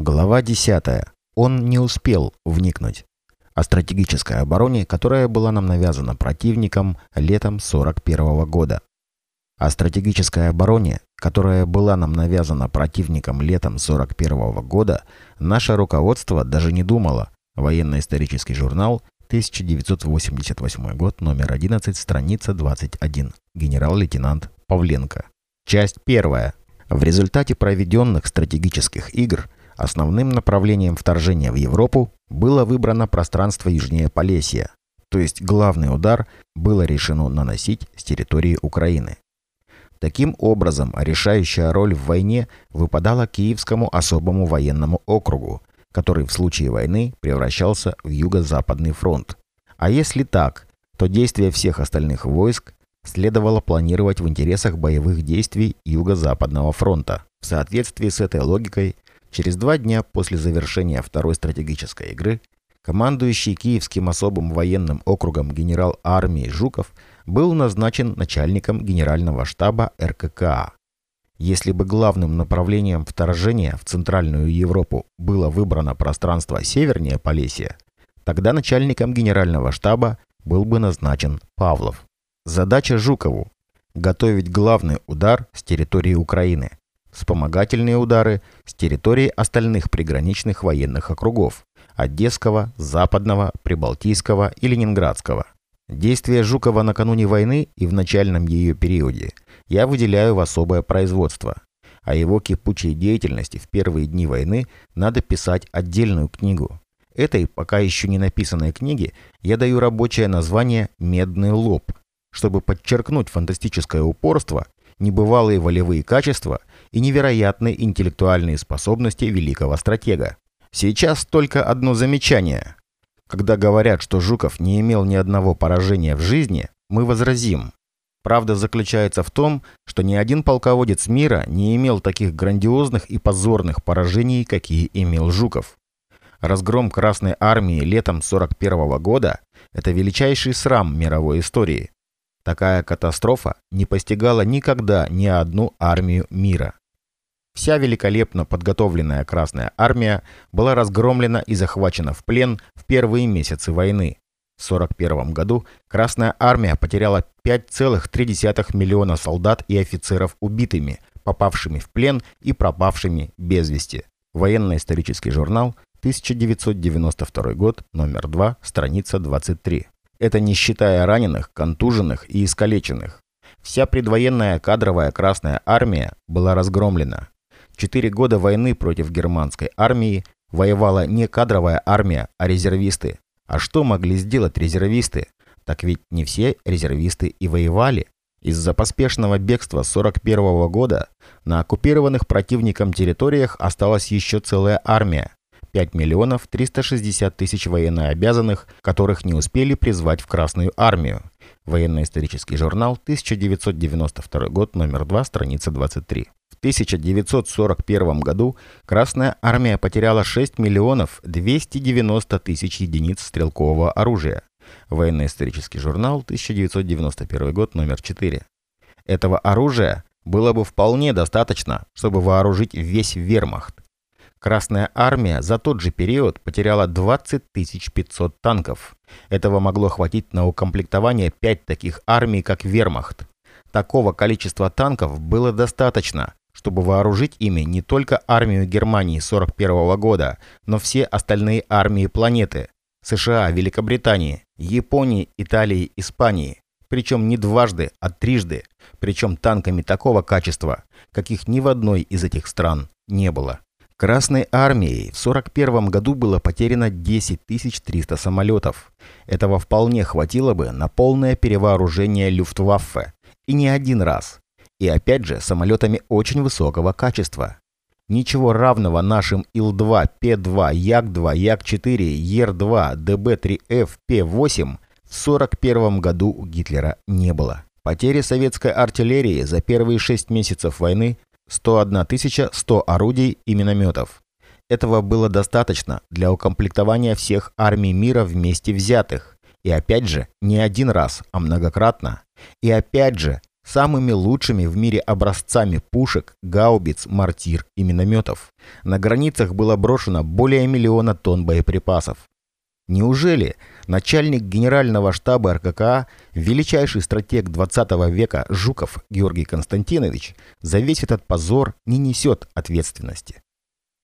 Глава 10. Он не успел вникнуть. О стратегической обороне, которая была нам навязана противником летом 41 года. О стратегической обороне, которая была нам навязана противником летом 41 года, наше руководство даже не думало. Военно-исторический журнал, 1988 год, номер 11, страница 21. Генерал-лейтенант Павленко. Часть первая. В результате проведенных стратегических игр Основным направлением вторжения в Европу было выбрано пространство южнее Полесья, то есть главный удар было решено наносить с территории Украины. Таким образом, решающая роль в войне выпадала Киевскому особому военному округу, который в случае войны превращался в Юго-Западный фронт. А если так, то действия всех остальных войск следовало планировать в интересах боевых действий Юго-Западного фронта. В соответствии с этой логикой Через два дня после завершения второй стратегической игры командующий Киевским особым военным округом генерал армии Жуков был назначен начальником генерального штаба РККА. Если бы главным направлением вторжения в Центральную Европу было выбрано пространство севернее Полесья, тогда начальником генерального штаба был бы назначен Павлов. Задача Жукову – готовить главный удар с территории Украины, вспомогательные удары с территории остальных приграничных военных округов – Одесского, Западного, Прибалтийского и Ленинградского. Действия Жукова накануне войны и в начальном ее периоде я выделяю в особое производство. О его кипучей деятельности в первые дни войны надо писать отдельную книгу. Этой, пока еще не написанной книге, я даю рабочее название «Медный лоб», чтобы подчеркнуть фантастическое упорство, небывалые волевые качества и невероятные интеллектуальные способности великого стратега. Сейчас только одно замечание. Когда говорят, что Жуков не имел ни одного поражения в жизни, мы возразим. Правда заключается в том, что ни один полководец мира не имел таких грандиозных и позорных поражений, какие имел Жуков. Разгром Красной Армии летом 41 года – это величайший срам мировой истории. Такая катастрофа не постигала никогда ни одну армию мира. Вся великолепно подготовленная Красная Армия была разгромлена и захвачена в плен в первые месяцы войны. В 1941 году Красная Армия потеряла 5,3 миллиона солдат и офицеров убитыми, попавшими в плен и пропавшими без вести. Военно-исторический журнал, 1992 год, номер 2, страница 23. Это не считая раненых, контуженных и искалеченных. Вся предвоенная кадровая Красная Армия была разгромлена. Четыре года войны против германской армии воевала не кадровая армия, а резервисты. А что могли сделать резервисты? Так ведь не все резервисты и воевали. Из-за поспешного бегства 41 -го года на оккупированных противником территориях осталась еще целая армия. 5 миллионов 360 тысяч военнообязанных, которых не успели призвать в Красную армию. Военно-исторический журнал, 1992 год, номер 2, страница 23. В 1941 году Красная армия потеряла 6 миллионов 290 тысяч единиц стрелкового оружия. Военно-исторический журнал, 1991 год, номер 4. Этого оружия было бы вполне достаточно, чтобы вооружить весь вермахт. Красная армия за тот же период потеряла 20 500 танков. Этого могло хватить на укомплектование 5 таких армий, как Вермахт. Такого количества танков было достаточно, чтобы вооружить ими не только армию Германии 41 года, но все остальные армии планеты – США, Великобритании, Японии, Италии, Испании. Причем не дважды, а трижды. Причем танками такого качества, каких ни в одной из этих стран не было. Красной армией в 1941 году было потеряно 10 300 самолетов. Этого вполне хватило бы на полное перевооружение Люфтваффе. И не один раз. И опять же самолетами очень высокого качества. Ничего равного нашим Ил-2, Пе-2, Як-2, Як-4, Ер-2, ДБ-3Ф, Пе-8 в 1941 году у Гитлера не было. Потери советской артиллерии за первые 6 месяцев войны 101 100 орудий и минометов. Этого было достаточно для укомплектования всех армий мира вместе взятых. И опять же, не один раз, а многократно. И опять же, самыми лучшими в мире образцами пушек, гаубиц, мортир и минометов. На границах было брошено более миллиона тонн боеприпасов. Неужели начальник генерального штаба РККА, величайший стратег 20 века Жуков Георгий Константинович, за весь этот позор не несет ответственности?